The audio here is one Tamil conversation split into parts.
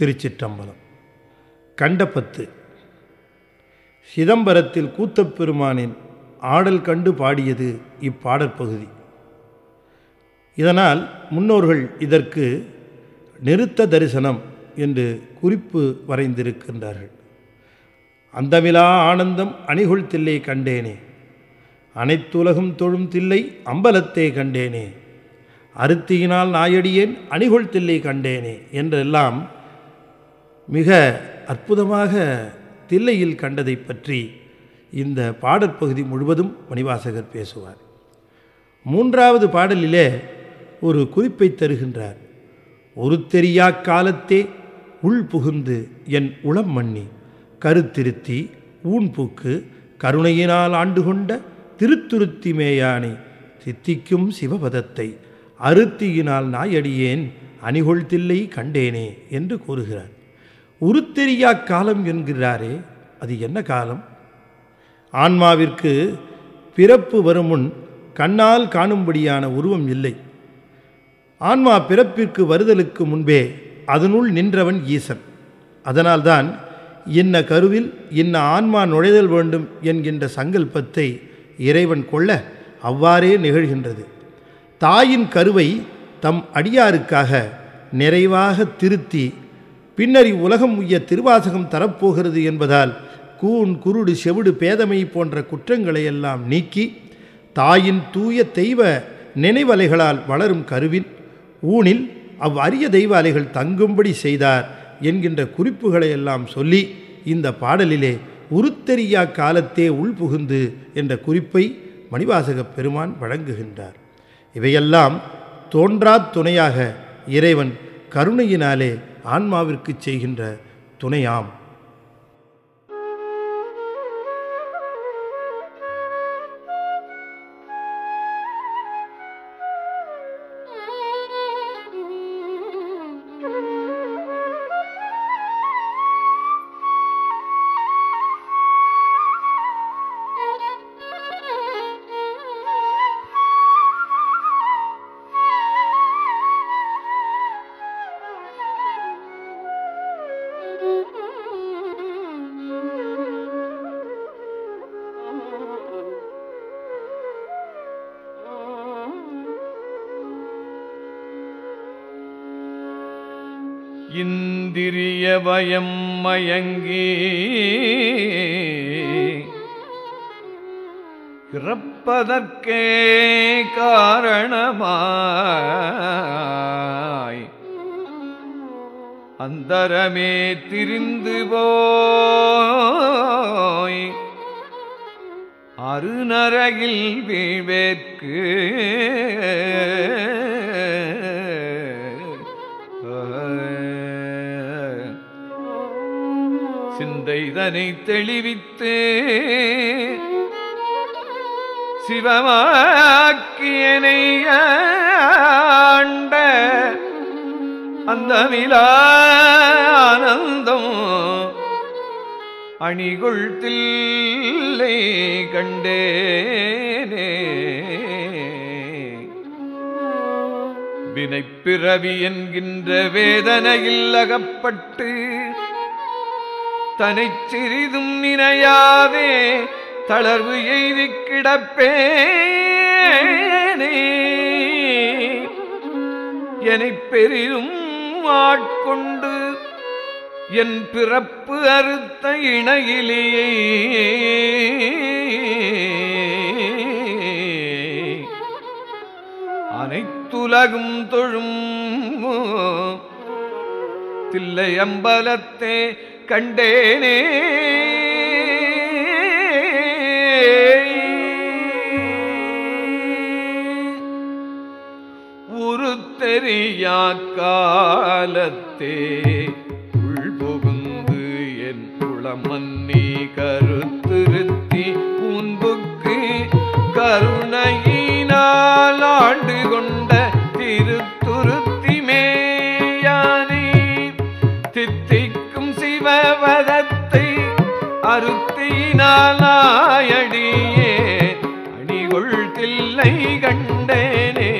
திருச்சிற்றம்பலம். கண்டபத்து. சிதம்பரத்தில் கூத்தப்பெருமானின் ஆடல் கண்டு பாடியது இப்பாடற்பகுதி. இதனால் முன்னோர்கள் இதற்கு நிறுத்த தரிசனம் என்று குறிப்பு வரைந்திருக்கின்றார்கள். அந்தமிலா ஆனந்தம் அணிகுள் தில்லை கண்டேனே. அனைத்துலகும் தொழும் தில்லை அம்பலத்தே கண்டேனே. அருத்தியினால் நாயடியேன் அணிகுள் தில்லை கண்டேனே என்றெல்லாம் மிக அற்புதமாக தில்லையில் கண்டதை பற்றி இந்த பாடற்பகுதி முழுவதும் மணிவாசகர் பேசுவார். மூன்றாவது பாடலிலே ஒரு குறிப்பை தருகின்றார். ஒரு தெரியா காலத்தே உள் புகுந்து என் உளம் மண்ணி கருத்திருத்தி ஊன்பூக்கு கருணையினால் ஆண்டு கொண்ட திருத்துருத்தி மேயானை சித்திக்கும் சிவபதத்தை அருத்தியினால் நாயடியேன் அணிகொள் தில்லை கண்டேனே என்று கூறுகிறார். உருத்தெரியா காலம் என்கிறாரே அது என்ன காலம்? ஆன்மாவிற்கு பிறப்பு வரும் முன் கண்ணால் காணும்படியான உருவம் இல்லை. ஆன்மா பிறப்பிற்கு வருதலுக்கு முன்பே அதனுள் நின்றவன் ஈசன். அதனால்தான் இன்ன கருவில் இன்ன ஆன்மா நுழைதல் வேண்டும் என்கின்ற சங்கல்பத்தை இறைவன் கொள்ள அவ்வாறே நிகழ்கின்றது. தாயின் கருவை தம் அடியாருக்காக நிறைவாக திருத்தி பின்னர் இவ்வுலகம் உய்ய திருவாசகம் தரப்போகிறது என்பதால் கூன் குருடு செவிடு பேதமை போன்ற குற்றங்களை எல்லாம் நீக்கி தாயின் தூய தெய்வ நினைவலைகளால் வளரும் கருவின் ஊனில் அவ் அரிய தெய்வ அலைகள் தங்கும்படி செய்தார் என்கின்ற குறிப்புகளை எல்லாம் சொல்லி இந்த பாடலிலே உருத்தெரியா காலத்தே உள்புகுந்து என்ற குறிப்பை மணிவாசகப் பெருமான் வழங்குகின்றார். இவையெல்லாம் தோன்றா துணையாக இறைவன் கருணையினாலே ஆன்மாவிற்கு செய்கின்ற துணையாம். இந்திரிய பயம் மயங்கி இறப்பதற்கே காரணமாய் அந்தரமே திரிந்து போய் அருநரகில் வீழ்வேற்கு சிந்தைதனை தெளிவித்து. சிவமாக்கியனை ஆண்ட அந்தமிலா ஆனந்தம் அணிகுள் தில்லை கண்டேனே. வினைப்பிறவி என்கின்ற வேதனையில் அகப்பட்டு தனை சிறிதும் நினையாதே தளர்வு எய்தி கிடப்பேனே என்னை பெரிதும் ஆட்கொண்டு என் பிறப்பு அறுத்த இணையிலேயே. அனைத்துலகும் தொழும் தில்லை அம்பலத்தே கண்டேனே. உருத்தெறியா காலத்தே உள்புகுந்து என் குளமன்னி கருத்திருத்தி உன்புக்கு கருணையினால் ஆண்டு கொண்ட திருத்துருத்தி அருத்தினாலாயடியே அணிகொள் தில்லை கண்டேனே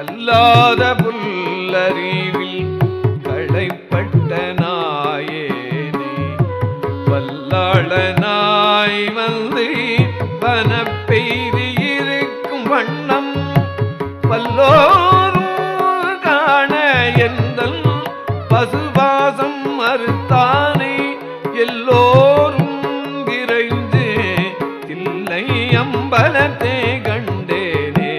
அல்லாத புல்லறிவில் பலத்தை கண்டேனே.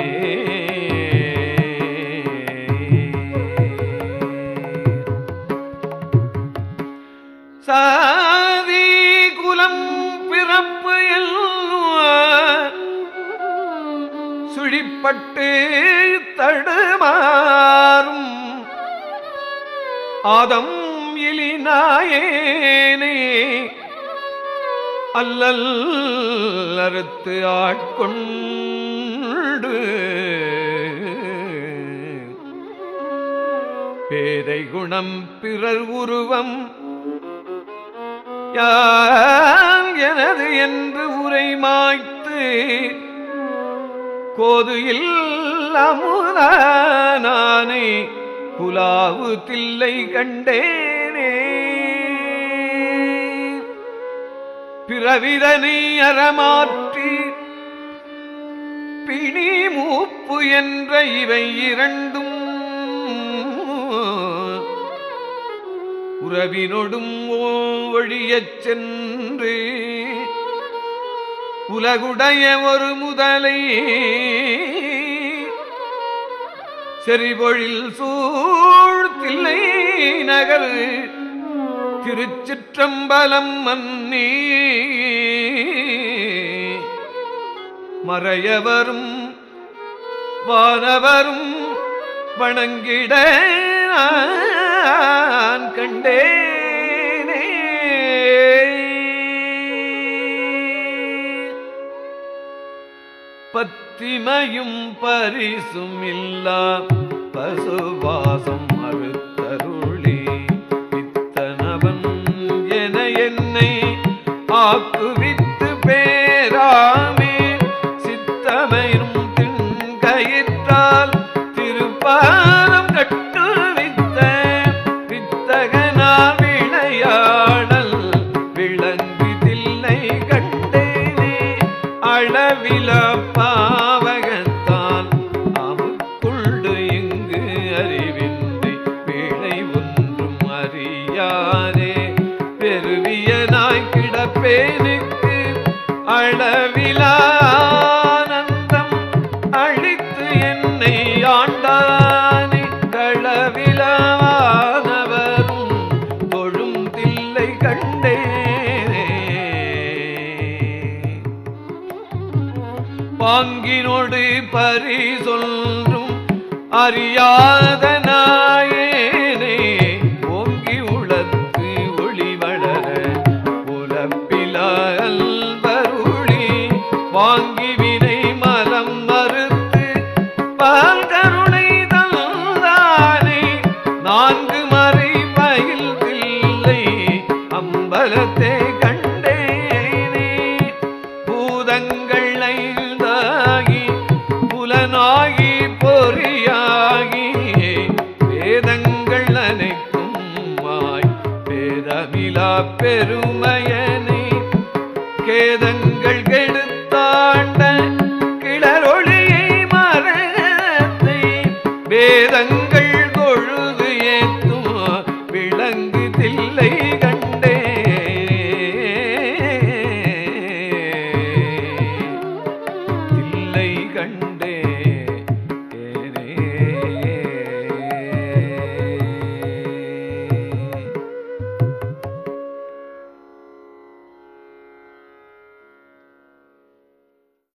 சாதி குலம் பிறப்பு எல்லாம் சுழிப்பட்டு தடுமாறும். ஆதம் இலினாயேனே அல்லல் கருத்து ஆட்கொண்டு பேதை குணம் பிறர் உருவம் யான் எனது என்று உரை மாய்த்து கோதுயில் அமுதானே குலாவு தில்லை கண்டே. பிறவிதனை அறமாற்றி பிணி மூப்பு என்ற இவை இரண்டும் உறவினொடும் ஒழியச் சென்று உலகுடைய ஒரு முதலை செறிபொழில் சூழ்த்தில்லை நகரு திருச்சிற்றம்பலம் மன்னி மறையவரும் வானவரும் வணங்கிட நான் கண்டேனே. பத்திமையும் பரிசும் இல்லா பசுவாசம் ஆக்குவித்து பேராமே சித்தமையும் திண்கயிற்றால் திருப்பாரம் கட்டுவித்த வித்தகனால் விளையாடல் விளங்கி கட்டேனே அளவிலப்பா அளவிலானந்தம் அழித்து என்னை ஆண்டானே. களவிலானவரும் தொழும் தில்லை கண்டேனே. பாங்கினோடு பரிசொன்றும் அறியாதனா அம்பலத்தை கண்டேனே. பூதங்கள் ஐந்தாகி புலனாகி பொறியாகி வேதங்கள் அனைக்கும் மாய் வேதமிலா பெருமையனை. கேதங்கள் கெடுத்தாண்ட